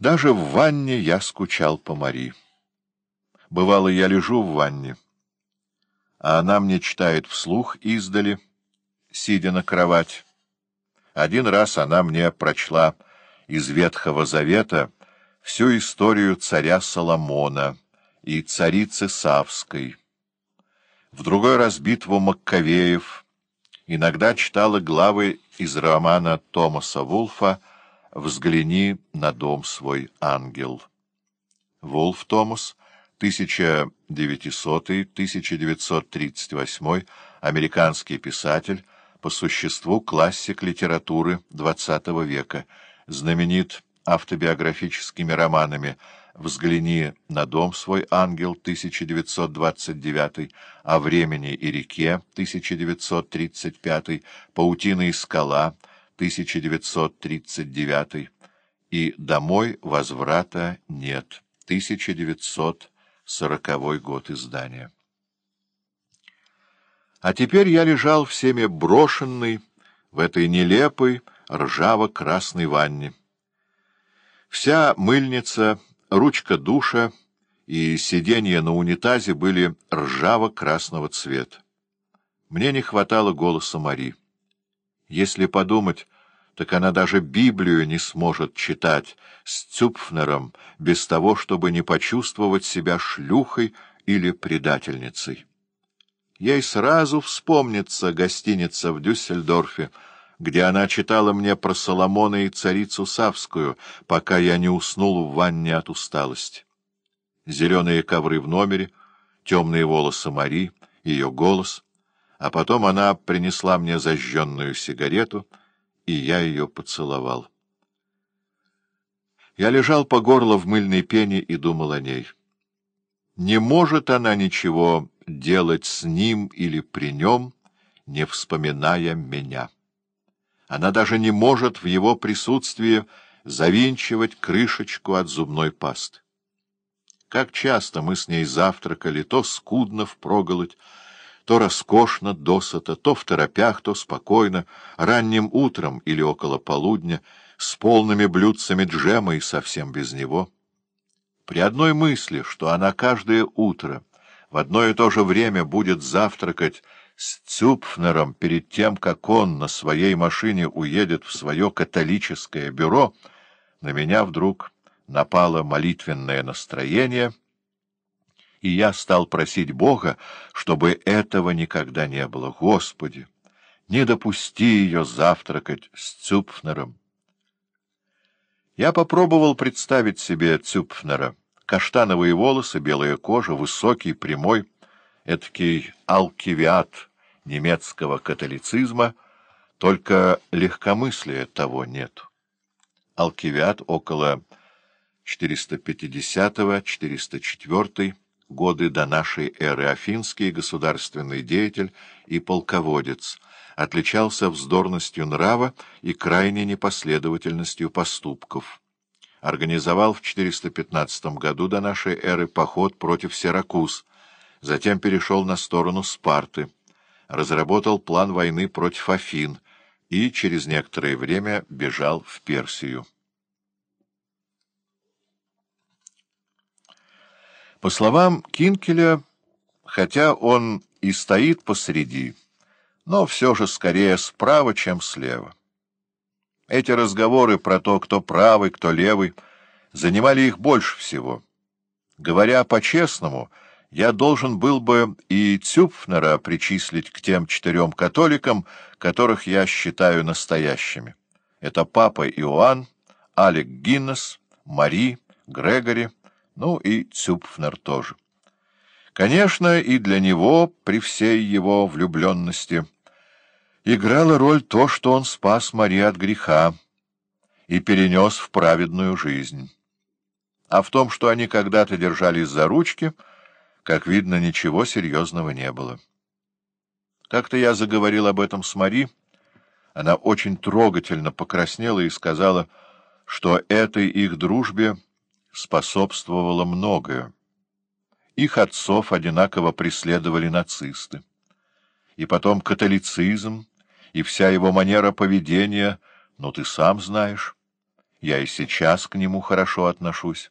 Даже в ванне я скучал по Мари. Бывало, я лежу в ванне, а она мне читает вслух издали, сидя на кровать. Один раз она мне прочла из Ветхого Завета всю историю царя Соломона и царицы Савской. В другой раз битву Маккавеев. Иногда читала главы из романа Томаса Вулфа «Взгляни на дом свой, ангел». Вулф Томас, 1900-1938, американский писатель, по существу классик литературы XX века, знаменит автобиографическими романами «Взгляни на дом свой, ангел» 1929, «О времени и реке» 1935, «Паутина и скала» 1939 и «Домой возврата нет» 1940 год издания. А теперь я лежал всеми брошенный в этой нелепой ржаво-красной ванне. Вся мыльница, ручка душа и сиденье на унитазе были ржаво-красного цвета. Мне не хватало голоса Мари. Если подумать, так она даже Библию не сможет читать с Цюпфнером без того, чтобы не почувствовать себя шлюхой или предательницей. Ей сразу вспомнится гостиница в Дюссельдорфе, где она читала мне про Соломона и царицу Савскую, пока я не уснул в ванне от усталости. Зеленые ковры в номере, темные волосы Мари, ее голос, а потом она принесла мне зажженную сигарету, и я ее поцеловал. Я лежал по горло в мыльной пене и думал о ней. Не может она ничего делать с ним или при нем, не вспоминая меня. Она даже не может в его присутствии завинчивать крышечку от зубной пасты. Как часто мы с ней завтракали, то скудно впроголодь, то роскошно досыта, то в торопях, то спокойно, ранним утром или около полудня, с полными блюдцами джема и совсем без него. При одной мысли, что она каждое утро в одно и то же время будет завтракать с Цюпфнером перед тем, как он на своей машине уедет в свое католическое бюро, на меня вдруг напало молитвенное настроение, и я стал просить Бога, чтобы этого никогда не было. Господи, не допусти ее завтракать с Цюпфнером. Я попробовал представить себе Цюпфнера. Каштановые волосы, белая кожа, высокий, прямой, эдакий алкивиат — немецкого католицизма, только легкомыслия того нет. Алкивиад около 450-404 годы до нашей эры афинский государственный деятель и полководец, отличался вздорностью нрава и крайней непоследовательностью поступков. Организовал в 415 году до нашей эры поход против Сиракуз, затем перешел на сторону Спарты разработал план войны против Афин и через некоторое время бежал в Персию. По словам Кинкеля, хотя он и стоит посреди, но все же скорее справа, чем слева. Эти разговоры про то, кто правый, кто левый, занимали их больше всего. Говоря по-честному, я должен был бы и Цюпфнера причислить к тем четырем католикам, которых я считаю настоящими. Это папа Иоанн, Алек Гиннес, Мари, Грегори, ну и Цюпфнер тоже. Конечно, и для него, при всей его влюбленности, играло роль то, что он спас Мари от греха и перенес в праведную жизнь. А в том, что они когда-то держались за ручки — как видно, ничего серьезного не было. Как-то я заговорил об этом с Мари. Она очень трогательно покраснела и сказала, что этой их дружбе способствовало многое. Их отцов одинаково преследовали нацисты. И потом католицизм, и вся его манера поведения, ну ты сам знаешь. Я и сейчас к нему хорошо отношусь.